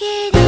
けで